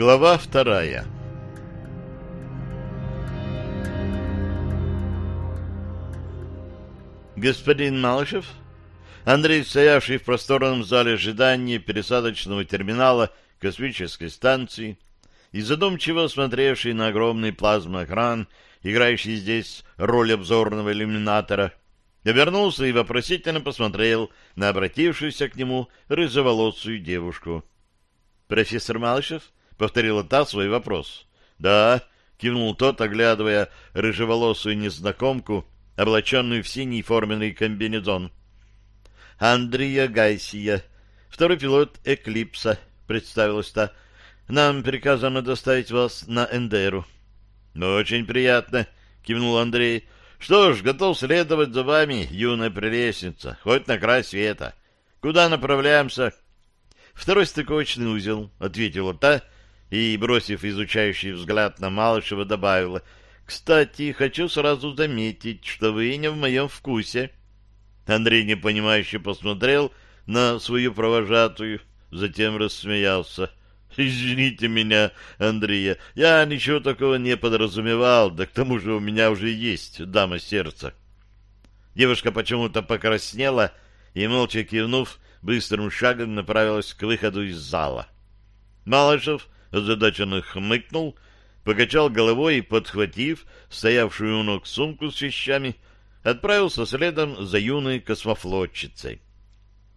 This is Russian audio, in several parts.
Глава вторая Господин Малышев, Андрей, стоявший в просторном зале ожидания пересадочного терминала космической станции и задумчиво смотревший на огромный плазмоэкран, играющий здесь роль обзорного иллюминатора, обернулся и вопросительно посмотрел на обратившуюся к нему рыжеволосую девушку. «Профессор Малышев?» — повторила та свой вопрос. «Да», — кивнул тот, оглядывая рыжеволосую незнакомку, облаченную в синий форменный комбинезон. «Андрея Гайсия, второй пилот «Эклипса», — представилась та. «Нам приказано доставить вас на Эндеру». «Очень приятно», — кивнул Андрей. Что ж, готов следовать за вами, юная прелестница, хоть на край света. Куда направляемся? Второй стыковочный узел, — ответила та, и, бросив изучающий взгляд на Малышева, добавила. Кстати, хочу сразу заметить, что вы не в моем вкусе. Андрей непонимающе посмотрел на свою провожатую, затем рассмеялся. Извините меня, Андрея, я ничего такого не подразумевал, да к тому же у меня уже есть дама сердца. Девушка почему-то покраснела и, молча кивнув, быстрым шагом направилась к выходу из зала. Малышев озадаченно хмыкнул, покачал головой и, подхватив стоявшую у ног сумку с вещами, отправился следом за юной космофлотчицей.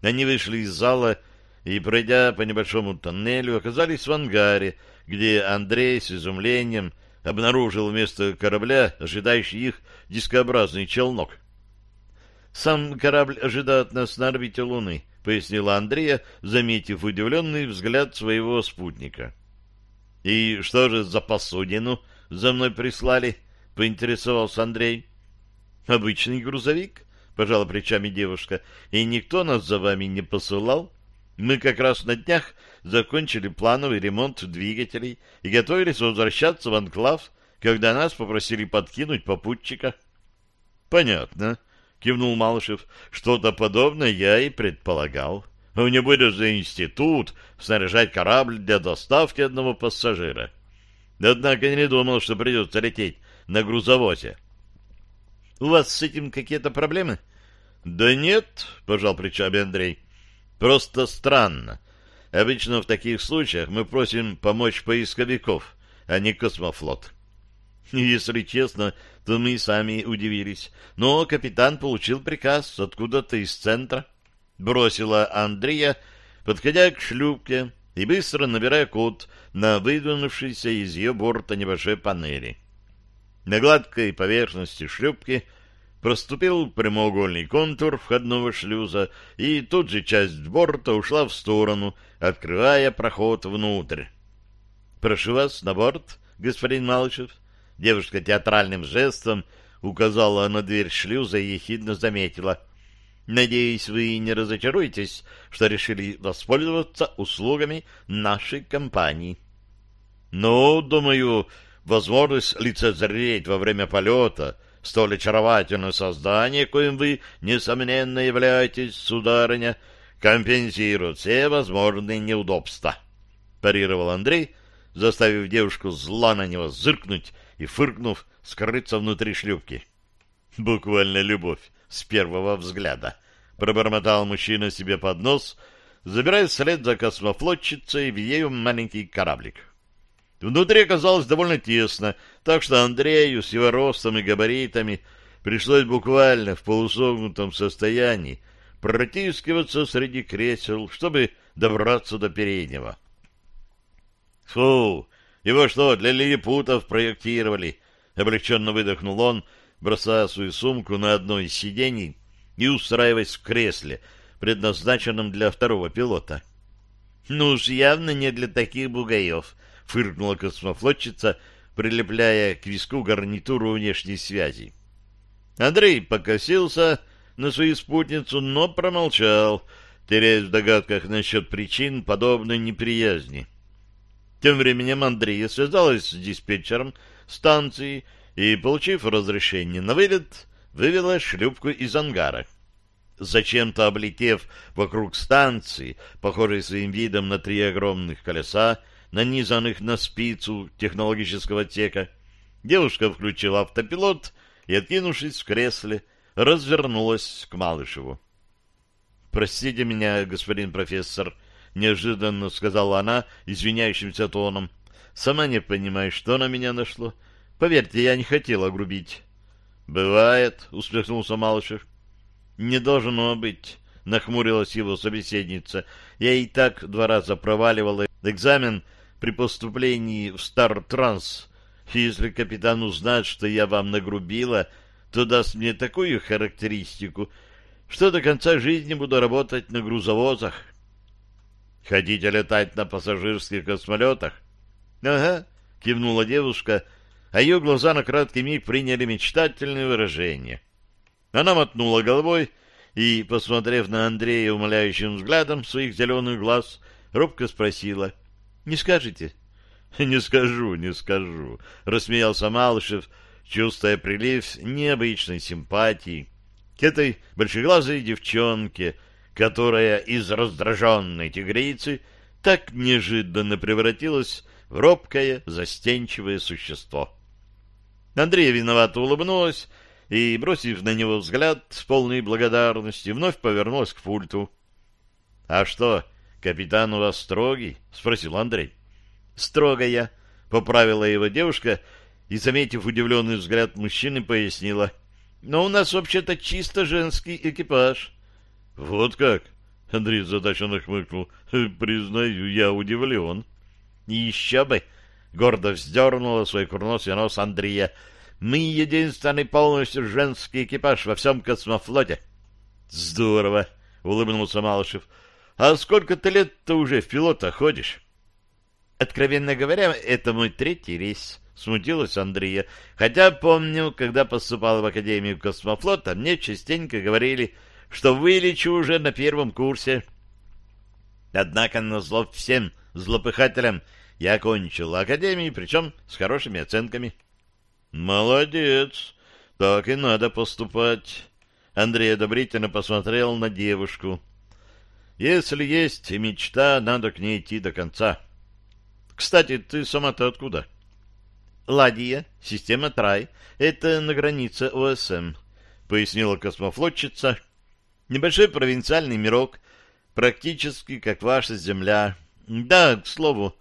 Они вышли из зала и, пройдя по небольшому тоннелю, оказались в ангаре, где Андрей с изумлением обнаружил вместо корабля ожидающий их дискообразный челнок. «Сам корабль ожидает нас на орбите Луны», — пояснила Андрея, заметив удивленный взгляд своего спутника. «И что же за посудину за мной прислали?» — поинтересовался Андрей. «Обычный грузовик», — пожала плечами девушка, — «и никто нас за вами не посылал». Мы как раз на днях закончили плановый ремонт двигателей и готовились возвращаться в анклав, когда нас попросили подкинуть попутчика. — Понятно, — кивнул Малышев. — Что-то подобное я и предполагал. У не будет за институт снаряжать корабль для доставки одного пассажира. Однако я не думал, что придется лететь на грузовозе. — У вас с этим какие-то проблемы? — Да нет, — пожал плечами Андрей. Просто странно. Обычно в таких случаях мы просим помочь поисковиков, а не космофлот. Если честно, то мы сами удивились. Но капитан получил приказ откуда-то из центра. Бросила Андрея, подходя к шлюпке и быстро набирая код на выдвинувшейся из ее борта небольшой панели. На гладкой поверхности шлюпки — проступил прямоугольный контур входного шлюза, и тут же часть борта ушла в сторону, открывая проход внутрь. «Прошу вас на борт, господин Малышев». Девушка театральным жестом указала на дверь шлюза и ехидно заметила. «Надеюсь, вы не разочаруетесь, что решили воспользоваться услугами нашей компании». «Ну, думаю, возможность лицезреть во время полета — столь очаровательное создание, коим вы, несомненно, являетесь, сударыня, компенсирует все возможные неудобства. Парировал Андрей, заставив девушку зла на него зыркнуть и, фыркнув, скрыться внутри шлюпки. Буквально любовь с первого взгляда. Пробормотал мужчина себе под нос, забирая вслед за космофлотчицей в ее маленький кораблик. Внутри оказалось довольно тесно, так что Андрею с его ростом и габаритами пришлось буквально в полусогнутом состоянии протискиваться среди кресел, чтобы добраться до переднего. «Фу! Его что, для лилипутов проектировали?» — облегченно выдохнул он, бросая свою сумку на одно из сидений и устраиваясь в кресле, предназначенном для второго пилота. «Ну уж явно не для таких бугаев», — фыркнула космофлотчица, прилепляя к виску гарнитуру внешней связи. Андрей покосился на свою спутницу, но промолчал, теряясь в догадках насчет причин подобной неприязни. Тем временем Андрея связалась с диспетчером станции и, получив разрешение на вылет, вывела шлюпку из ангара. Зачем-то облетев вокруг станции, похожей своим видом на три огромных колеса, нанизанных на спицу технологического отсека. Девушка включила автопилот и, откинувшись в кресле, развернулась к Малышеву. «Простите меня, господин профессор», — неожиданно сказала она извиняющимся тоном. «Сама не понимаю, что на меня нашло. Поверьте, я не хотела грубить». «Бывает», — усмехнулся Малышев. «Не должно быть», — нахмурилась его собеседница. «Я и так два раза проваливала экзамен при поступлении в Стар-Транс. Если капитан узнает, что я вам нагрубила, то даст мне такую характеристику, что до конца жизни буду работать на грузовозах. Хотите летать на пассажирских космолетах? Ага, кивнула девушка, а ее глаза на краткий миг приняли мечтательное выражение. Она мотнула головой и, посмотрев на Андрея умоляющим взглядом своих зеленых глаз, робко спросила. — Не скажете? — Не скажу, не скажу, — рассмеялся Малышев, чувствуя прилив необычной симпатии к этой большеглазой девчонке, которая из раздраженной тигрицы так неожиданно превратилась в робкое, застенчивое существо. Андрей виновато улыбнулась и, бросив на него взгляд с полной благодарности, вновь повернулась к пульту. — А что, капитан у вас строгий? — спросил Андрей. — Строгая, — поправила его девушка и, заметив удивленный взгляд мужчины, пояснила — но у нас вообще-то чисто женский экипаж. — Вот как? — Андрей задаченно хмыкнул. — Признаю, я удивлен. — Еще бы! — гордо вздернула свой курносый нос Андрея. — Мы единственный полностью женский экипаж во всем космофлоте. — Здорово! — улыбнулся Малышев. — А сколько ты лет-то уже в пилота ходишь? — Откровенно говоря, это мой третий рейс. — смутилась Андрея. «Хотя помню, когда поступал в Академию космофлота, мне частенько говорили, что вылечу уже на первом курсе. Однако на зло всем злопыхателям я окончил Академию, причем с хорошими оценками». «Молодец! Так и надо поступать!» Андрей одобрительно посмотрел на девушку. «Если есть мечта, надо к ней идти до конца. Кстати, ты сама-то откуда?» Ладия, система Трай, это на границе ОСМ, пояснила космофлотчица. Небольшой провинциальный мирок, практически как ваша Земля. Да, к слову,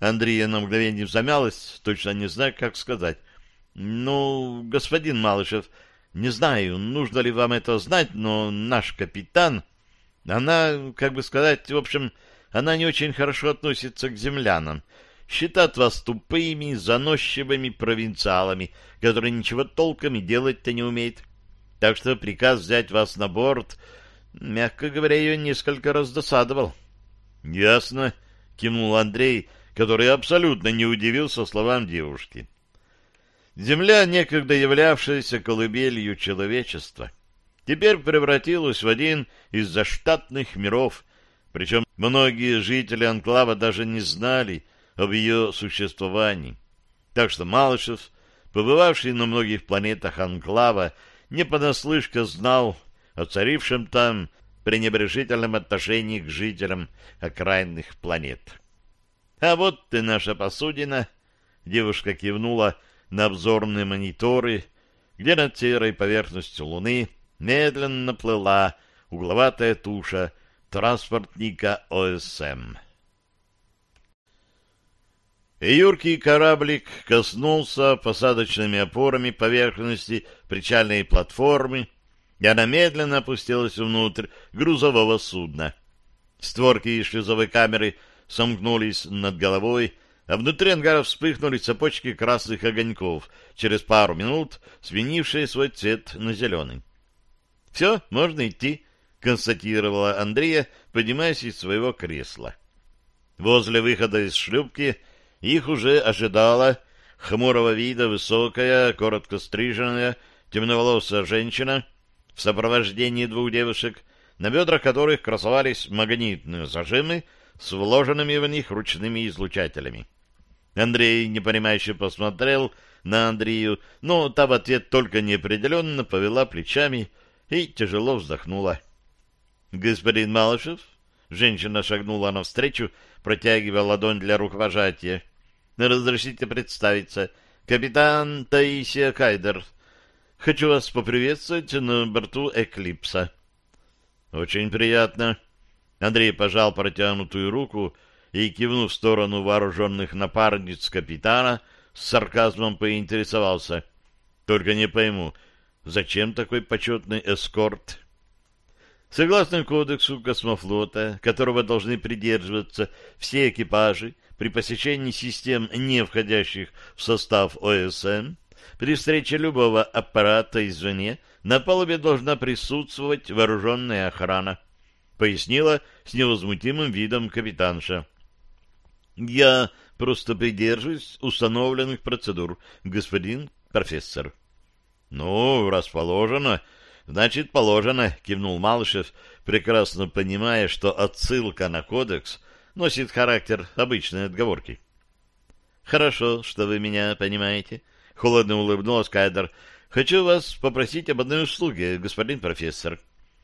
Андрея на мгновение замялась, точно не знаю, как сказать. Ну, господин Малышев, не знаю, нужно ли вам это знать, но наш капитан, она, как бы сказать, в общем, она не очень хорошо относится к землянам считают вас тупыми, заносчивыми провинциалами, которые ничего толком и делать-то не умеют. Так что приказ взять вас на борт, мягко говоря, ее несколько раз досадовал. — Ясно, — кивнул Андрей, который абсолютно не удивился словам девушки. Земля, некогда являвшаяся колыбелью человечества, теперь превратилась в один из заштатных миров, причем многие жители Анклава даже не знали, об ее существовании. Так что Малышев, побывавший на многих планетах Анклава, не понаслышке знал о царившем там пренебрежительном отношении к жителям окраинных планет. «А вот ты наша посудина!» Девушка кивнула на обзорные мониторы, где над серой поверхностью Луны медленно плыла угловатая туша транспортника ОСМ. Юркий кораблик коснулся посадочными опорами поверхности причальной платформы, и она медленно опустилась внутрь грузового судна. Створки шлюзовой камеры сомкнулись над головой, а внутри ангара вспыхнули цепочки красных огоньков, через пару минут сменившие свой цвет на зеленый. — Все, можно идти, — констатировала Андрея, поднимаясь из своего кресла. Возле выхода из шлюпки — их уже ожидала хмурого вида высокая, коротко стриженная, темноволосая женщина в сопровождении двух девушек, на бедрах которых красовались магнитные зажимы с вложенными в них ручными излучателями. Андрей непонимающе посмотрел на Андрею, но та в ответ только неопределенно повела плечами и тяжело вздохнула. — Господин Малышев, Женщина шагнула навстречу, протягивая ладонь для рукопожатия. «Разрешите представиться. Капитан Таисия Кайдер. Хочу вас поприветствовать на борту «Эклипса». «Очень приятно». Андрей пожал протянутую руку и, кивнув в сторону вооруженных напарниц капитана, с сарказмом поинтересовался. «Только не пойму, зачем такой почетный эскорт?» Согласно кодексу космофлота, которого должны придерживаться все экипажи при посещении систем, не входящих в состав ОСМ, при встрече любого аппарата извне на палубе должна присутствовать вооруженная охрана, пояснила с невозмутимым видом капитанша. Я просто придерживаюсь установленных процедур, господин профессор. Ну, расположено, значит, положено, кивнул Малышев, прекрасно понимая, что отсылка на кодекс носит характер обычной отговорки. Хорошо, что вы меня понимаете, холодно улыбнулась Кайдер. Хочу вас попросить об одной услуге, господин профессор.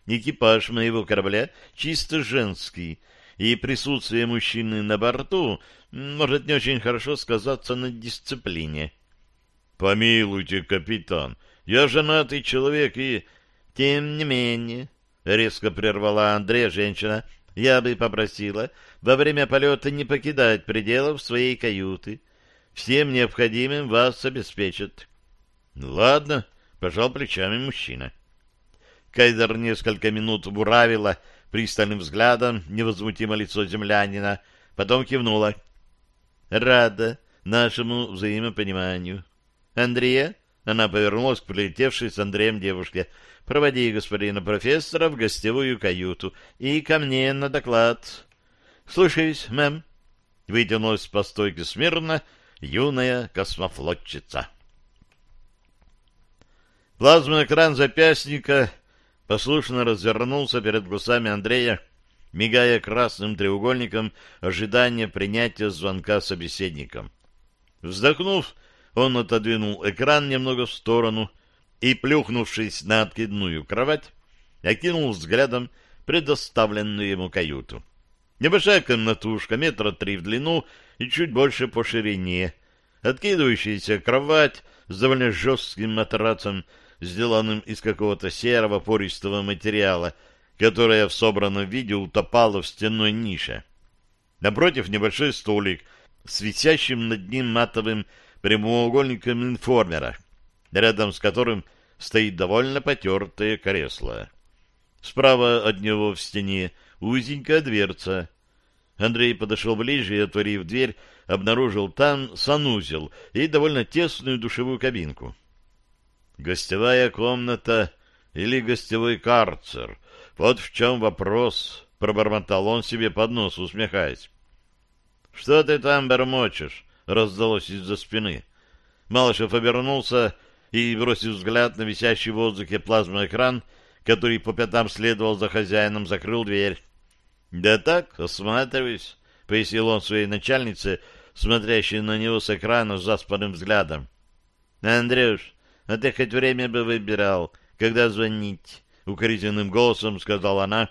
Экипаж моего корабля чисто женский, и присутствие мужчины на борту может не очень хорошо сказаться на дисциплине. — Помилуйте, капитан, я женатый человек и... — Тем не менее, — резко прервала Андрея женщина, — я бы попросила во время полета не покидать пределов своей каюты. Всем необходимым вас обеспечат. — Ладно, — пожал плечами мужчина. Кайдер несколько минут буравила пристальным взглядом невозмутимо лицо землянина, потом кивнула. «Рада нашему взаимопониманию. Андрея?» Она повернулась к прилетевшей с Андреем девушке. «Проводи господина профессора в гостевую каюту и ко мне на доклад». «Слушаюсь, мэм». Вытянулась по стойке смирно юная космофлотчица. Плазменный экран запястника послушно развернулся перед глазами Андрея, мигая красным треугольником ожидания принятия звонка собеседником. Вздохнув, он отодвинул экран немного в сторону и, плюхнувшись на откидную кровать, окинул взглядом предоставленную ему каюту. Небольшая комнатушка, метра три в длину и чуть больше по ширине, откидывающаяся кровать с довольно жестким матрацем, сделанным из какого-то серого пористого материала, которое в собранном виде утопало в стенной нише. Напротив небольшой столик с висящим над ним матовым прямоугольником информера, рядом с которым стоит довольно потертое кресло. Справа от него в стене узенькая дверца. Андрей подошел ближе и, отворив дверь, обнаружил там санузел и довольно тесную душевую кабинку. Гостевая комната или гостевой карцер? Вот в чем вопрос, — пробормотал он себе под нос, усмехаясь. — Что ты там бормочешь? — раздалось из-за спины. Малышев обернулся и, бросив взгляд на висящий в воздухе плазмоэкран, который по пятам следовал за хозяином, закрыл дверь. — Да так, осматриваюсь, — пояснил он своей начальнице, смотрящей на него с экрана с заспанным взглядом. — Андрюш, а ты хоть время бы выбирал, когда звонить, — укоризненным голосом сказала она,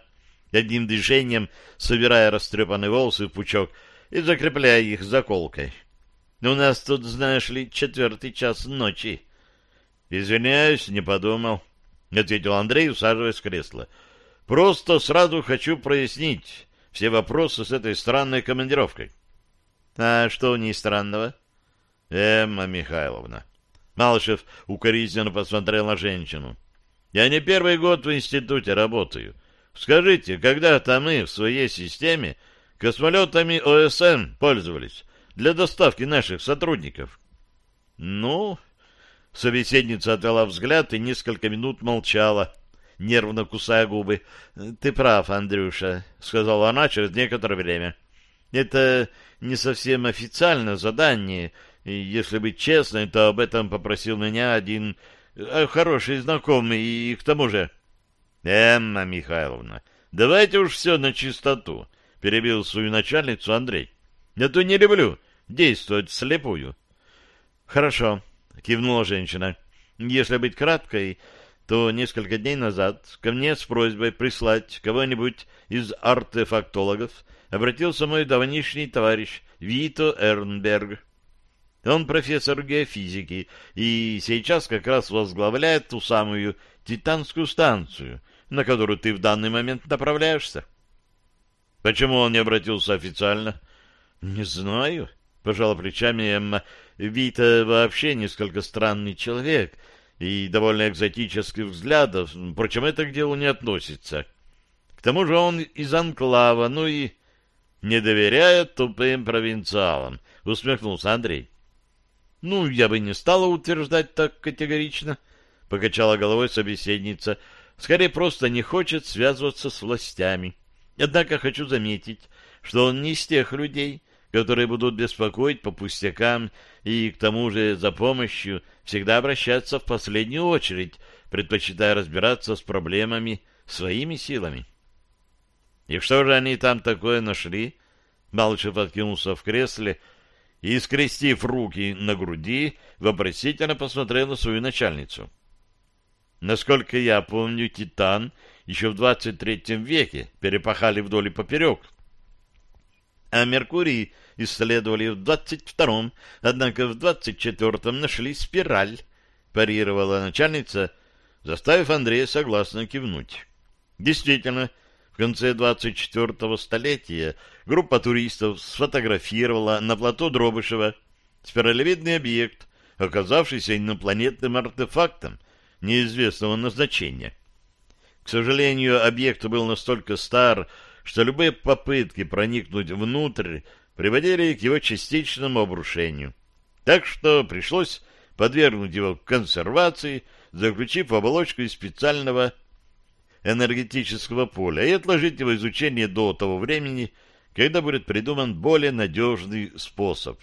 одним движением собирая растрепанные волосы в пучок и закрепляя их заколкой. — У нас тут, знаешь ли, четвертый час ночи. — Извиняюсь, не подумал, — ответил Андрей, усаживаясь в кресло. — Просто сразу хочу прояснить все вопросы с этой странной командировкой. — А что в ней странного? — Эмма Михайловна, Малышев укоризненно посмотрел на женщину. «Я не первый год в институте работаю. Скажите, когда-то мы в своей системе космолетами ОСН пользовались для доставки наших сотрудников?» «Ну...» Собеседница отвела взгляд и несколько минут молчала, нервно кусая губы. «Ты прав, Андрюша», — сказала она через некоторое время. «Это не совсем официальное задание, и, если быть честной, то об этом попросил меня один э, хороший знакомый, и к тому же... — Эмма Михайловна, давайте уж все на чистоту, — перебил свою начальницу Андрей. — Я то не люблю действовать слепую. — Хорошо, — кивнула женщина. — Если быть краткой, то несколько дней назад ко мне с просьбой прислать кого-нибудь из артефактологов обратился мой давнишний товарищ Вито Эрнберг. Он профессор геофизики и сейчас как раз возглавляет ту самую Титанскую станцию, на которую ты в данный момент направляешься. Почему он не обратился официально? Не знаю, пожала плечами Эмма. Вита вообще несколько странный человек и довольно экзотических взглядов, впрочем, это к делу не относится. К тому же он из анклава, ну и не доверяет тупым провинциалам, усмехнулся Андрей. Ну, я бы не стала утверждать так категорично, покачала головой собеседница. Скорее, просто не хочет связываться с властями. Однако хочу заметить, что он не из тех людей, которые будут беспокоить по пустякам и, к тому же, за помощью всегда обращаться в последнюю очередь, предпочитая разбираться с проблемами своими силами. И что же они там такое нашли? Малышев откинулся в кресле и, скрестив руки на груди, вопросительно посмотрел на свою начальницу. Насколько я помню, Титан еще в 23 веке перепахали вдоль и поперек. А Меркурий исследовали в 22-м, однако в 24-м нашли спираль, парировала начальница, заставив Андрея согласно кивнуть. Действительно, в конце 24-го столетия группа туристов сфотографировала на плато Дробышева спиралевидный объект, оказавшийся инопланетным артефактом неизвестного назначения. К сожалению, объект был настолько стар, что любые попытки проникнуть внутрь приводили к его частичному обрушению. Так что пришлось подвергнуть его консервации, заключив оболочку из специального энергетического поля и отложить его изучение до того времени, когда будет придуман более надежный способ.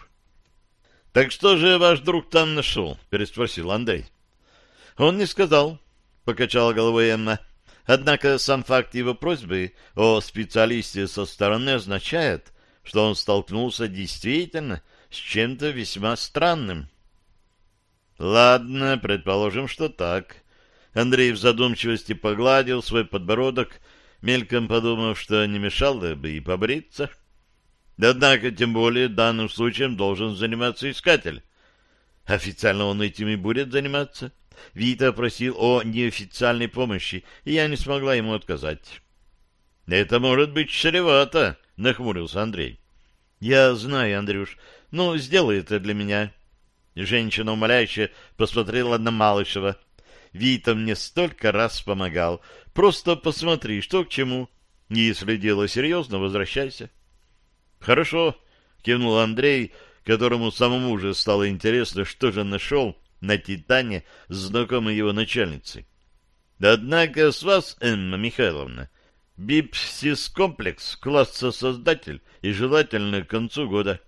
— Так что же ваш друг там нашел? — переспросил Андрей. — Он не сказал, — покачала головой Эмма. — Однако сам факт его просьбы о специалисте со стороны означает, что он столкнулся действительно с чем-то весьма странным. Ладно, предположим, что так. Андрей в задумчивости погладил свой подбородок, мельком подумав, что не мешало бы и побриться. Однако, тем более, данным случаем должен заниматься искатель. Официально он этим и будет заниматься. Вита просил о неофициальной помощи, и я не смогла ему отказать. — Это может быть чревато, — нахмурился Андрей. — Я знаю, Андрюш, ну, сделай это для меня. Женщина умоляюще посмотрела на Малышева. Вита мне столько раз помогал. Просто посмотри, что к чему. Если дело серьезно, возвращайся. — Хорошо, — кивнул Андрей, которому самому уже стало интересно, что же нашел на «Титане» знакомой его начальницы. Однако с вас, Эмма Михайловна, бипсис-комплекс, класса-создатель и желательно к концу года.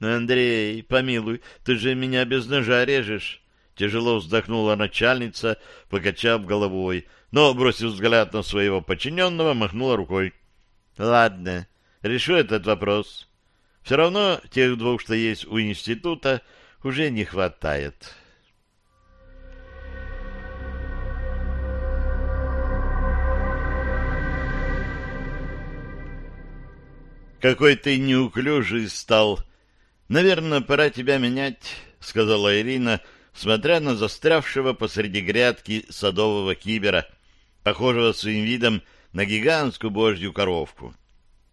Андрей, помилуй, ты же меня без ножа режешь. Тяжело вздохнула начальница, покачав головой, но, бросив взгляд на своего подчиненного, махнула рукой. Ладно, решу этот вопрос. Все равно тех двух, что есть у института, уже не хватает». Какой ты неуклюжий стал. Наверное, пора тебя менять, — сказала Ирина, смотря на застрявшего посреди грядки садового кибера, похожего своим видом на гигантскую божью коровку.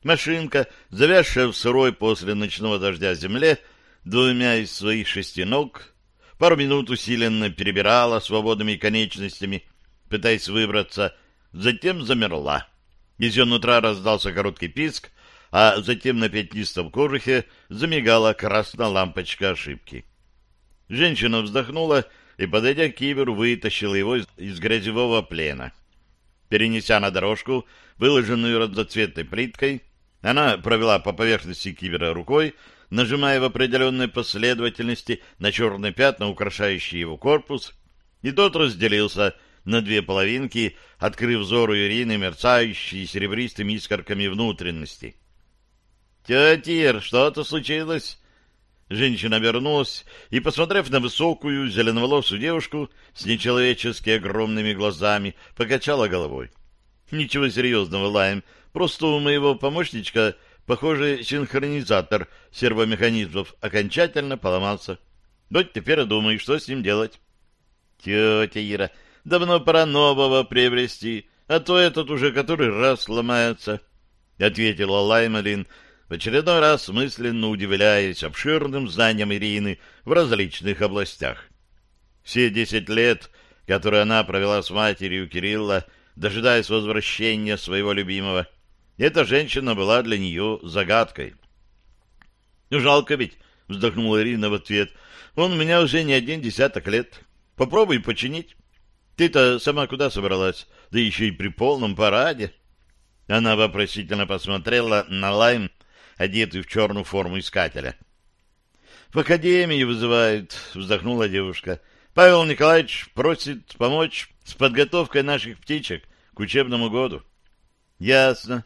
Машинка, завязшая в сырой после ночного дождя земле, двумя из своих шести ног, пару минут усиленно перебирала свободными конечностями, пытаясь выбраться, затем замерла. Из ее нутра раздался короткий писк, а затем на пятнистом кожухе замигала красная лампочка ошибки. Женщина вздохнула и, подойдя к киберу, вытащила его из грязевого плена. Перенеся на дорожку, выложенную разноцветной плиткой, она провела по поверхности кибера рукой, нажимая в определенной последовательности на черные пятна, украшающие его корпус, и тот разделился на две половинки, открыв взору Ирины мерцающие серебристыми искорками внутренности. — Тетя что-то случилось? Женщина обернулась и, посмотрев на высокую зеленоволосую девушку с нечеловечески огромными глазами, покачала головой. Ничего серьезного, Лайм. Просто у моего помощничка, похоже, синхронизатор сервомеханизмов окончательно поломался. Вот теперь я думаю, что с ним делать. Тетя Ира, давно пора нового приобрести, а то этот уже который раз ломается, — ответила Лаймалин, в очередной раз мысленно удивляясь обширным знаниям Ирины в различных областях. Все десять лет, которые она провела с матерью Кирилла, дожидаясь возвращения своего любимого, эта женщина была для нее загадкой. «Жалко ведь», — вздохнула Ирина в ответ, — «он у меня уже не один десяток лет. Попробуй починить. Ты-то сама куда собралась? Да еще и при полном параде». Она вопросительно посмотрела на Лайм, одетый в черную форму искателя. — В академии вызывают, — вздохнула девушка. — Павел Николаевич просит помочь с подготовкой наших птичек к учебному году. — Ясно.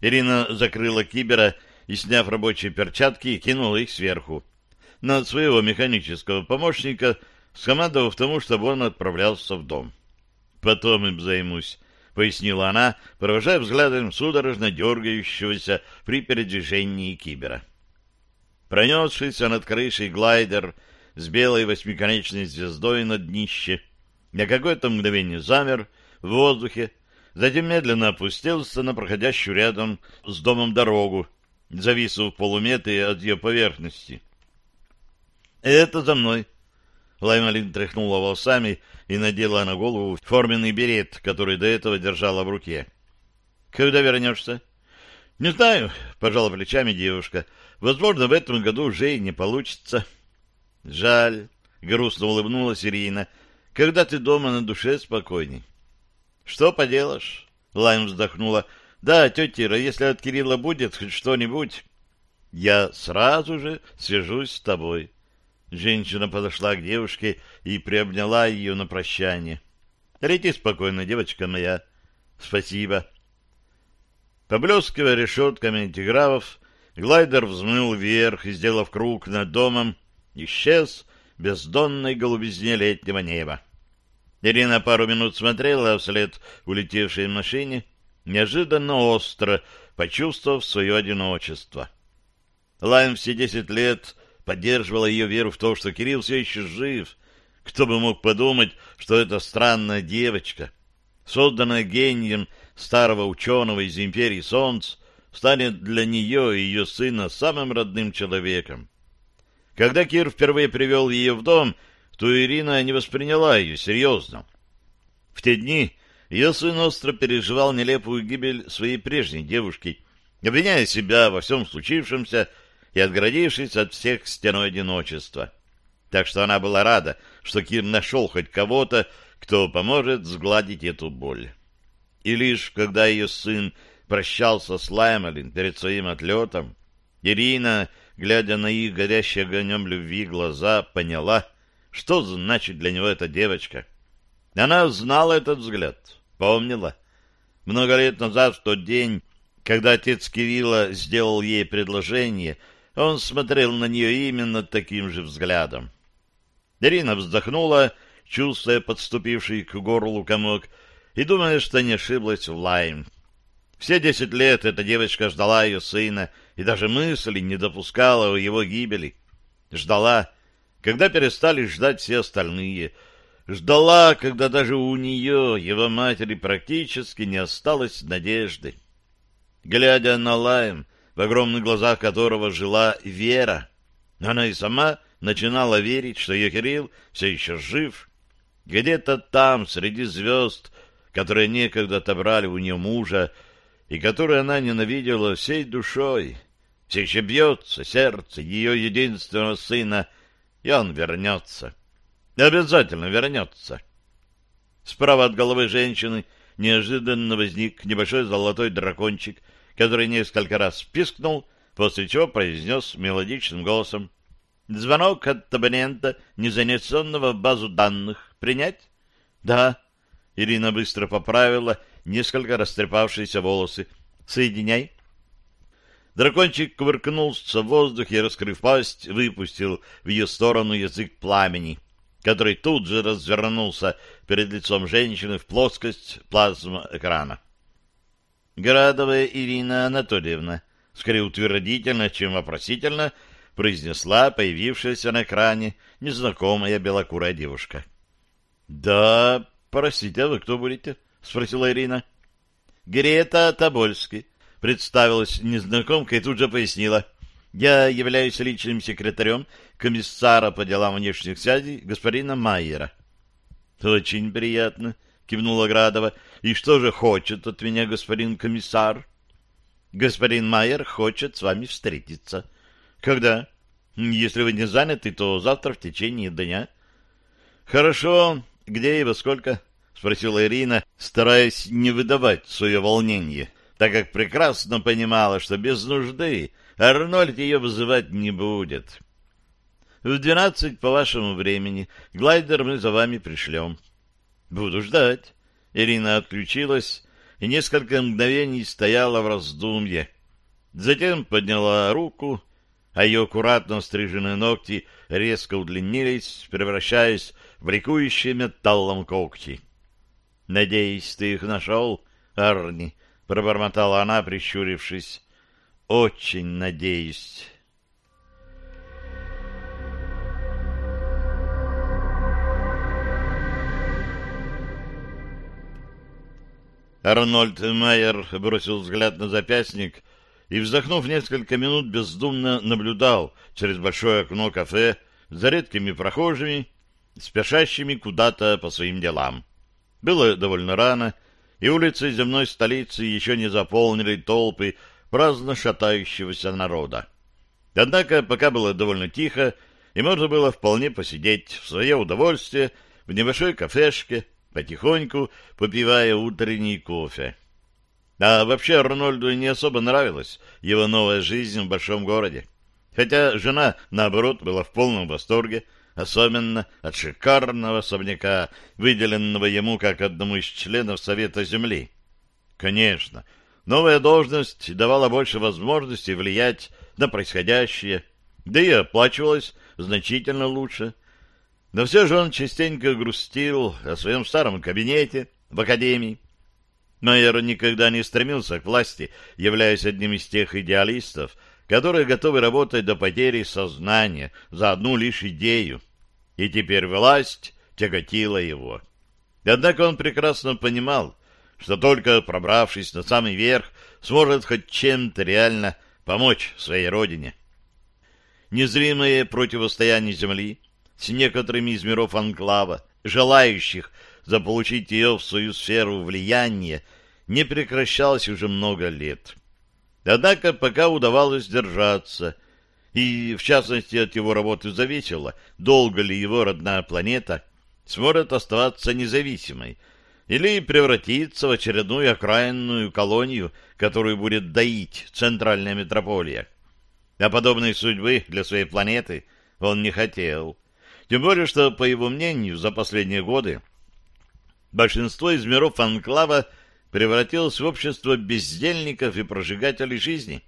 Ирина закрыла кибера и, сняв рабочие перчатки, кинула их сверху. На своего механического помощника, скомандовав тому, чтобы он отправлялся в дом. Потом им займусь. — пояснила она, провожая взглядом судорожно дергающегося при передвижении кибера. Пронесшийся над крышей глайдер с белой восьмиконечной звездой на днище на какое-то мгновение замер в воздухе, затем медленно опустился на проходящую рядом с домом дорогу, зависев в полуметре от ее поверхности. «Это за мной!» Лаймалин тряхнула волосами и надела на голову форменный берет, который до этого держала в руке. — Когда вернешься? — Не знаю, — пожала плечами девушка. — Возможно, в этом году уже и не получится. — Жаль, — грустно улыбнулась Ирина. — Когда ты дома на душе спокойней. — Что поделаешь? — Лайм вздохнула. — Да, тетя Ира, если от Кирилла будет хоть что-нибудь, я сразу же свяжусь с тобой. — Женщина подошла к девушке и приобняла ее на прощание. «Лети спокойно, девочка моя. Спасибо». Поблескивая решетками антигравов, глайдер взмыл вверх и, сделав круг над домом, исчез бездонной голубизне летнего неба. Ирина пару минут смотрела вслед улетевшей машине, неожиданно остро почувствовав свое одиночество. Лайм все десять лет поддерживала ее веру в то, что Кирилл все еще жив. Кто бы мог подумать, что эта странная девочка, созданная гением старого ученого из империи Солнц, станет для нее и ее сына самым родным человеком. Когда Кир впервые привел ее в дом, то Ирина не восприняла ее серьезно. В те дни ее сын остро переживал нелепую гибель своей прежней девушки, обвиняя себя во всем случившемся и отгородившись от всех стеной одиночества. Так что она была рада, что Кир нашел хоть кого-то, кто поможет сгладить эту боль. И лишь когда ее сын прощался с Лаймалин перед своим отлетом, Ирина, глядя на их горящие огнем любви глаза, поняла, что значит для него эта девочка. Она знала этот взгляд, помнила. Много лет назад, в тот день, когда отец Кирилла сделал ей предложение — он смотрел на нее именно таким же взглядом. Ирина вздохнула, чувствуя подступивший к горлу комок, и думая, что не ошиблась в Лайм. Все десять лет эта девочка ждала ее сына и даже мысли не допускала о его гибели. Ждала, когда перестали ждать все остальные. Ждала, когда даже у нее, его матери, практически не осталось надежды. Глядя на Лайм, в огромных глазах которого жила вера. Она и сама начинала верить, что ее Кирилл все еще жив. Где-то там, среди звезд, которые некогда отобрали у нее мужа, и которые она ненавидела всей душой, все еще бьется сердце ее единственного сына, и он вернется. Обязательно вернется. Справа от головы женщины неожиданно возник небольшой золотой дракончик — который несколько раз пискнул, после чего произнес мелодичным голосом «Звонок от абонента, не занесенного в базу данных. Принять?» «Да». Ирина быстро поправила несколько растрепавшиеся волосы. «Соединяй». Дракончик кувыркнулся в воздухе и, раскрыв пасть, выпустил в ее сторону язык пламени, который тут же развернулся перед лицом женщины в плоскость плазма-экрана. «Градовая Ирина Анатольевна», скорее утвердительно, чем вопросительно, произнесла появившаяся на экране незнакомая белокурая девушка. — Да, простите, а вы кто будете? — спросила Ирина. — Грета Тобольский, — представилась незнакомка и тут же пояснила. — Я являюсь личным секретарем комиссара по делам внешних связей господина Майера. — Очень приятно, — кивнула Градова. — И что же хочет от меня господин комиссар? — Господин Майер хочет с вами встретиться. — Когда? — Если вы не заняты, то завтра в течение дня. — Хорошо. Где и во сколько? — спросила Ирина, стараясь не выдавать свое волнение, так как прекрасно понимала, что без нужды Арнольд ее вызывать не будет. — В двенадцать по вашему времени. Глайдер мы за вами пришлем. — Буду ждать. Ирина отключилась и несколько мгновений стояла в раздумье. Затем подняла руку, а ее аккуратно стриженные ногти резко удлинились, превращаясь в ликующие металлом когти. — Надеюсь, ты их нашел, Арни? — пробормотала она, прищурившись. — Очень надеюсь. Арнольд Майер бросил взгляд на запястник и, вздохнув несколько минут, бездумно наблюдал через большое окно кафе за редкими прохожими, спешащими куда-то по своим делам. Было довольно рано, и улицы земной столицы еще не заполнили толпы праздно шатающегося народа. Однако пока было довольно тихо, и можно было вполне посидеть в свое удовольствие в небольшой кафешке, потихоньку попивая утренний кофе. А вообще Арнольду не особо нравилась его новая жизнь в большом городе. Хотя жена, наоборот, была в полном восторге, особенно от шикарного особняка, выделенного ему как одному из членов Совета Земли. Конечно, новая должность давала больше возможностей влиять на происходящее, да и оплачивалась значительно лучше. Но все же он частенько грустил о своем старом кабинете в академии. Майер никогда не стремился к власти, являясь одним из тех идеалистов, которые готовы работать до потери сознания за одну лишь идею. И теперь власть тяготила его. Однако он прекрасно понимал, что только пробравшись на самый верх, сможет хоть чем-то реально помочь своей родине. Незримое противостояние Земли — с некоторыми из миров анклава, желающих заполучить ее в свою сферу влияния, не прекращалось уже много лет. Однако пока удавалось держаться, и в частности от его работы зависело, долго ли его родная планета сможет оставаться независимой или превратиться в очередную окраинную колонию, которую будет доить центральная метрополия. А подобной судьбы для своей планеты он не хотел. Тем более, что, по его мнению, за последние годы большинство из миров анклава превратилось в общество бездельников и прожигателей жизни.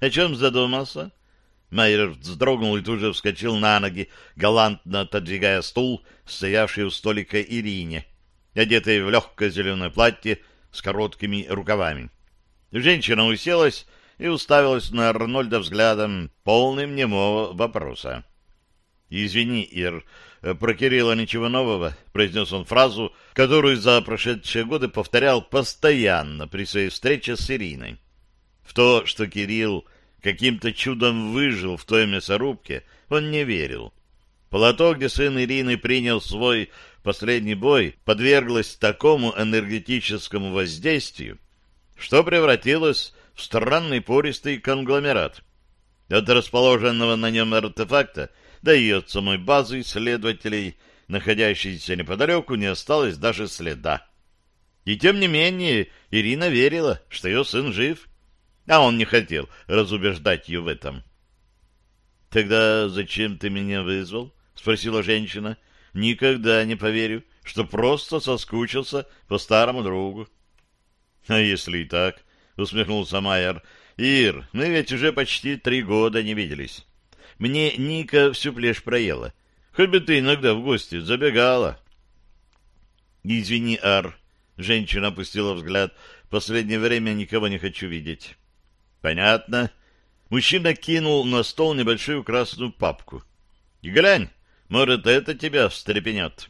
О чем задумался? Майер вздрогнул и тут же вскочил на ноги, галантно отодвигая стул, стоявший у столика Ирине, одетой в легкое зеленое платье с короткими рукавами. Женщина уселась и уставилась на Арнольда взглядом, полным немого вопроса. «Извини, Ир, про Кирилла ничего нового», — произнес он фразу, которую за прошедшие годы повторял постоянно при своей встрече с Ириной. В то, что Кирилл каким-то чудом выжил в той мясорубке, он не верил. Плато, где сын Ирины принял свой последний бой, подверглось такому энергетическому воздействию, что превратилось в странный пористый конгломерат. От расположенного на нем артефакта да и от самой базы исследователей, находящейся неподалеку, не осталось даже следа. И тем не менее Ирина верила, что ее сын жив, а он не хотел разубеждать ее в этом. — Тогда зачем ты меня вызвал? — спросила женщина. — Никогда не поверю, что просто соскучился по старому другу. — А если и так? — усмехнулся Майер. Ир, мы ведь уже почти три года не виделись. Мне Ника всю плешь проела. Хоть бы ты иногда в гости забегала. Извини, Ар. Женщина опустила взгляд. Последнее время никого не хочу видеть. Понятно. Мужчина кинул на стол небольшую красную папку. Глянь, может, это тебя встрепенет.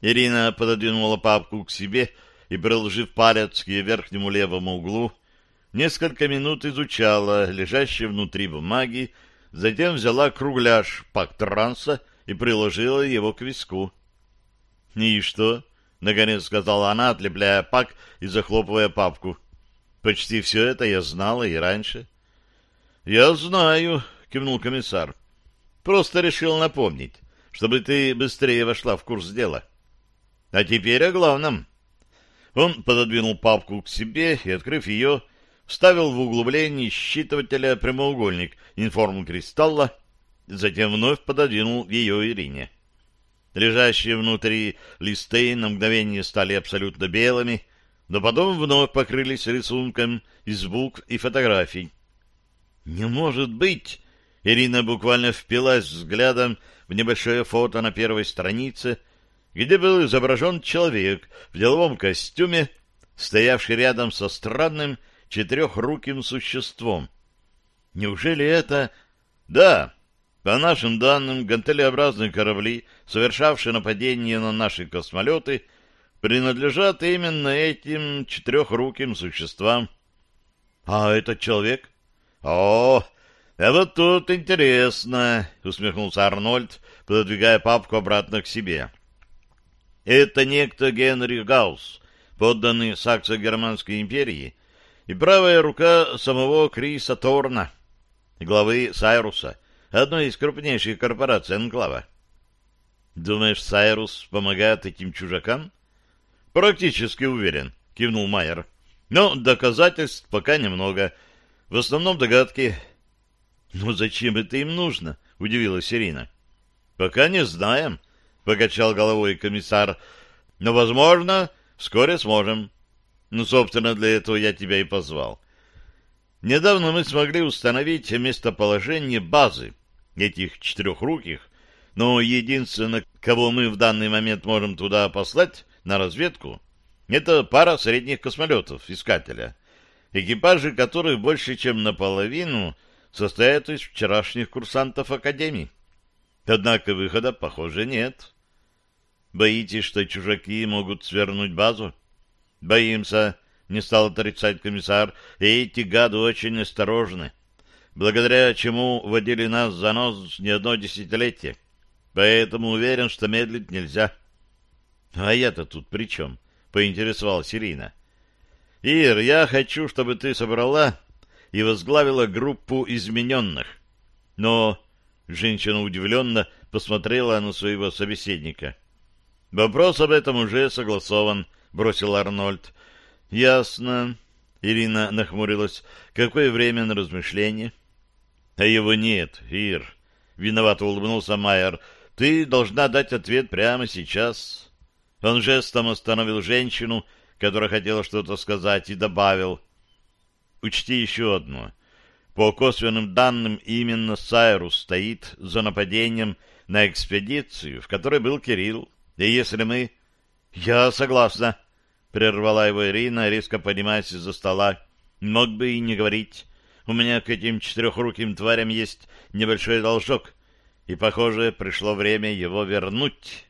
Ирина пододвинула папку к себе и, приложив палец к верхнему левому углу, несколько минут изучала лежащие внутри бумаги, затем взяла кругляш пак-транса и приложила его к виску. — И что? — наконец сказала она, отлепляя пак и захлопывая папку. — Почти все это я знала и раньше. — Я знаю, — кивнул комиссар. — Просто решил напомнить, чтобы ты быстрее вошла в курс дела. — А теперь о главном. Он пододвинул папку к себе и, открыв ее, вставил в углубление считывателя прямоугольник информ-кристалла, затем вновь пододвинул ее Ирине. Лежащие внутри листы на мгновение стали абсолютно белыми, но потом вновь покрылись рисунком из букв и фотографий. «Не может быть!» Ирина буквально впилась взглядом в небольшое фото на первой странице, где был изображен человек в деловом костюме, стоявший рядом со странным четырехруким существом. Неужели это... Да, по нашим данным, гантелеобразные корабли, совершавшие нападение на наши космолеты, принадлежат именно этим четырехруким существам. — А этот человек? — О, а вот тут интересно, — усмехнулся Арнольд, пододвигая папку обратно к себе. — Это некто Генри Гаусс, подданный Саксо-Германской империи, и правая рука самого Криса Торна, главы Сайруса, одной из крупнейших корпораций Анклава. Думаешь, Сайрус помогает этим чужакам? Практически уверен, кивнул Майер. Но доказательств пока немного. В основном догадки. Но зачем это им нужно? Удивилась Ирина. Пока не знаем, покачал головой комиссар. Но, возможно, вскоре сможем. Ну, собственно, для этого я тебя и позвал. Недавно мы смогли установить местоположение базы этих четырехруких, но единственное, кого мы в данный момент можем туда послать на разведку, это пара средних космолетов искателя, экипажи которых больше чем наполовину состоят из вчерашних курсантов Академии. Однако выхода, похоже, нет. Боитесь, что чужаки могут свернуть базу? Боимся, не стал отрицать комиссар, и эти гады очень осторожны благодаря чему водили нас за нос не одно десятилетие. Поэтому уверен, что медлить нельзя. — А я-то тут при чем? — поинтересовалась Ирина. — Ир, я хочу, чтобы ты собрала и возглавила группу измененных. Но женщина удивленно посмотрела на своего собеседника. — Вопрос об этом уже согласован, — бросил Арнольд. — Ясно. Ирина нахмурилась. — Какое время на размышление? — а его нет, Ир. Виновато улыбнулся Майер. Ты должна дать ответ прямо сейчас. Он жестом остановил женщину, которая хотела что-то сказать, и добавил. Учти еще одно. По косвенным данным, именно Сайрус стоит за нападением на экспедицию, в которой был Кирилл. И если мы... — Я согласна, — прервала его Ирина, резко поднимаясь из-за стола. — Мог бы и не говорить. У меня к этим четырехруким тварям есть небольшой должок, и, похоже, пришло время его вернуть».